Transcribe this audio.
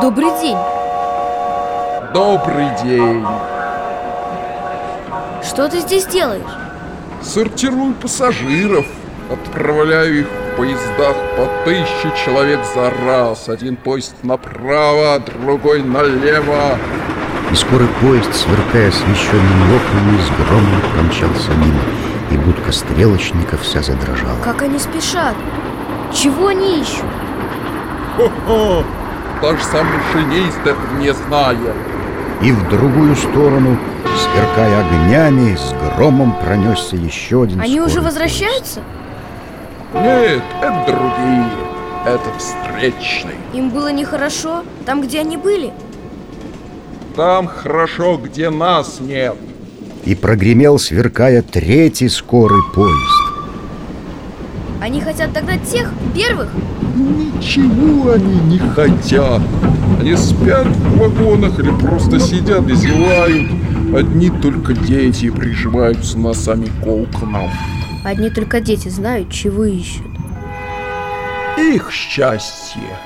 Добрый день. Добрый день. Что ты здесь делаешь? Сортирую пассажиров. Отправляю их в поездах по тысяче человек за раз. Один поезд направо, другой налево. И скоро поезд, сверкая освещенными окнами, с громом промчался мимо, и будка стрелочника вся задрожала. Как они спешат? Чего они ищут? Хо-хо! Даже сам машинист не знает. И в другую сторону, сверкая огнями, с громом пронесся еще один Они уже возвращаются? Нет, это другие. Это встречный. Им было нехорошо там, где они были? Там хорошо, где нас нет. И прогремел, сверкая, третий скорый поезд. Они хотят догнать тех первых? Ничего они не хотят. Они спят в вагонах или просто сидят и зевают. Одни только дети прижимаются носами к окнам. Одни только дети знают, чего ищут. Их счастье.